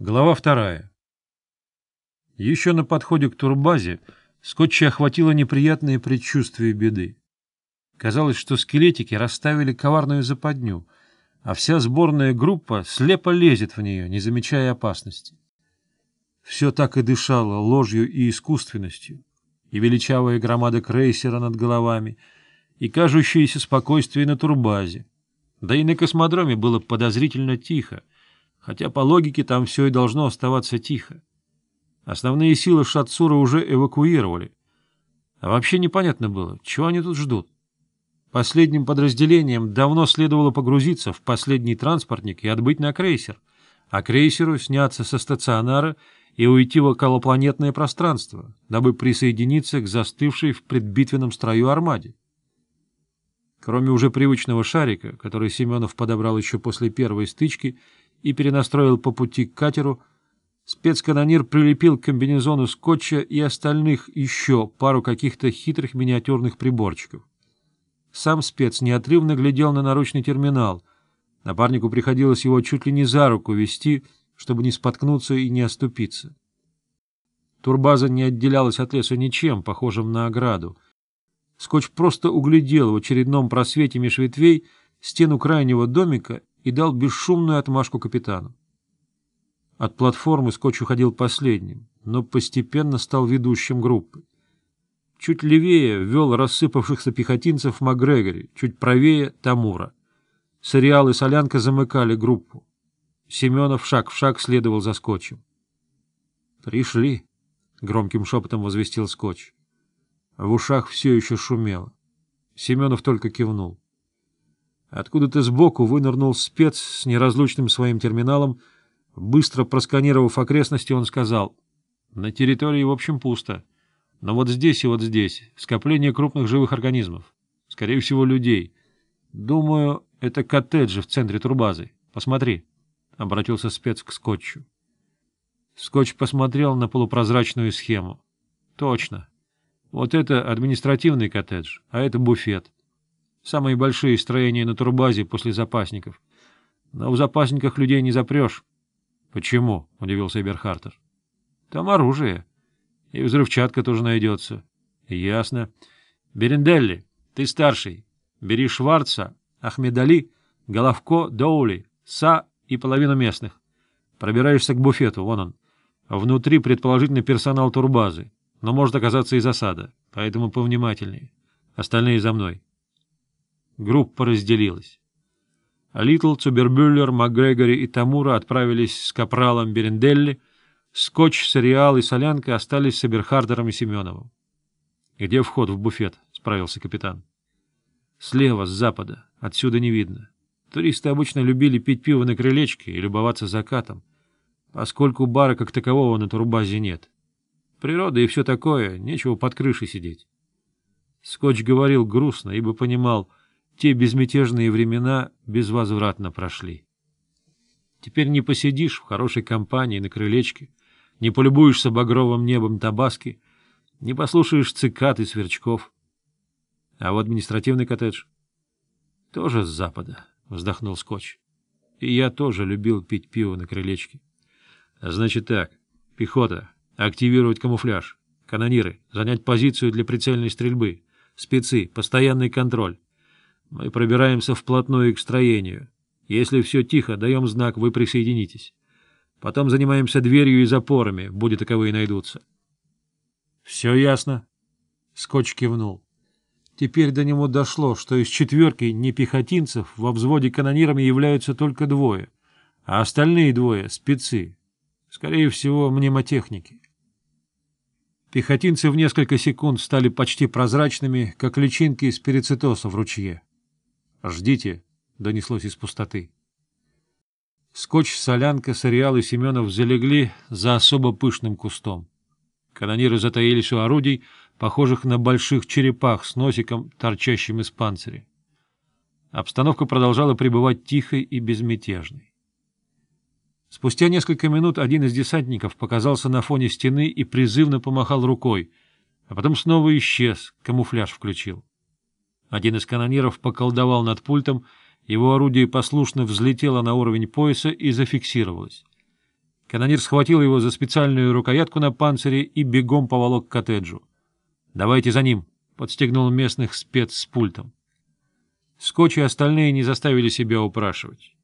Глава вторая. Еще на подходе к турбазе Скотча охватило неприятное предчувствие беды. Казалось, что скелетики расставили коварную западню, а вся сборная группа слепо лезет в нее, не замечая опасности. Все так и дышало ложью и искусственностью, и величавая громада крейсера над головами, и кажущееся спокойствие на турбазе. Да и на космодроме было подозрительно тихо — хотя по логике там все и должно оставаться тихо. Основные силы Шатсура уже эвакуировали. А вообще непонятно было, чего они тут ждут. Последним подразделением давно следовало погрузиться в последний транспортник и отбыть на крейсер, а крейсеру сняться со стационара и уйти в околопланетное пространство, дабы присоединиться к застывшей в предбитвенном строю армаде. Кроме уже привычного шарика, который Семенов подобрал еще после первой стычки, — и перенастроил по пути к катеру, спецканонир прилепил к комбинезону скотча и остальных еще пару каких-то хитрых миниатюрных приборчиков. Сам спец неотрывно глядел на наручный терминал. Напарнику приходилось его чуть ли не за руку вести, чтобы не споткнуться и не оступиться. Турбаза не отделялась от леса ничем, похожим на ограду. Скотч просто углядел в очередном просвете меж ветвей стену крайнего домика и дал бесшумную отмашку капитану. От платформы Скотч уходил последним, но постепенно стал ведущим группы. Чуть левее вел рассыпавшихся пехотинцев Макгрегори, чуть правее — Тамура. Сериал и Солянка замыкали группу. Семенов шаг в шаг следовал за Скотчем. «Пришли», — громким шепотом возвестил Скотч. В ушах все еще шумело. Семенов только кивнул. Откуда-то сбоку вынырнул спец с неразлучным своим терминалом. Быстро просканировав окрестности, он сказал, «На территории, в общем, пусто. Но вот здесь и вот здесь скопление крупных живых организмов. Скорее всего, людей. Думаю, это коттеджи в центре турбазы. Посмотри», — обратился спец к Скотчу. Скотч посмотрел на полупрозрачную схему. «Точно. Вот это административный коттедж, а это буфет». Самые большие строения на турбазе после запасников. Но в запасниках людей не запрешь. — Почему? — удивился Эберхартер. — Там оружие. И взрывчатка тоже найдется. — Ясно. — Беренделли, ты старший. Бери Шварца, Ахмедали, Головко, Доули, Са и половину местных. Пробираешься к буфету, вон он. Внутри, предположительно, персонал турбазы, но может оказаться и засада, поэтому повнимательнее. Остальные за мной. — Группа разделилась. Литл, Цубербюллер, МакГрегори и Тамура отправились с капралом Беренделли, Скотч, Сериал и Солянка остались с Эберхардером и Семеновым. — Где вход в буфет? — справился капитан. — Слева, с запада. Отсюда не видно. Туристы обычно любили пить пиво на крылечке и любоваться закатом, поскольку бара как такового на Турбазе нет. Природа и все такое, нечего под крышей сидеть. Скотч говорил грустно, ибо понимал — те безмятежные времена безвозвратно прошли. Теперь не посидишь в хорошей компании на крылечке, не полюбуешься багровым небом Табаски, не послушаешь цикад и сверчков. А в административный коттедж? — Тоже с запада, — вздохнул Скотч. — И я тоже любил пить пиво на крылечке. — Значит так, пехота, активировать камуфляж, канониры, занять позицию для прицельной стрельбы, спецы, постоянный контроль. Мы пробираемся вплотную к строению. Если все тихо, даем знак, вы присоединитесь. Потом занимаемся дверью и запорами, будет таковые найдутся. — Все ясно. Скотч кивнул. Теперь до него дошло, что из четверки непехотинцев во взводе канонирами являются только двое, а остальные двое — спецы, скорее всего, мнемотехники. Пехотинцы в несколько секунд стали почти прозрачными, как личинки из перицитоса в ручье. «Ждите!» — донеслось из пустоты. Скотч, солянка, сыриал и Семенов залегли за особо пышным кустом. Канониры затаились у орудий, похожих на больших черепах с носиком, торчащим из панциря. Обстановка продолжала пребывать тихой и безмятежной. Спустя несколько минут один из десантников показался на фоне стены и призывно помахал рукой, а потом снова исчез, камуфляж включил. Один из канониров поколдовал над пультом, его орудие послушно взлетело на уровень пояса и зафиксировалось. Канонир схватил его за специальную рукоятку на панцире и бегом поволок к коттеджу. — Давайте за ним! — подстегнул местных спец с пультом. Скотч и остальные не заставили себя упрашивать.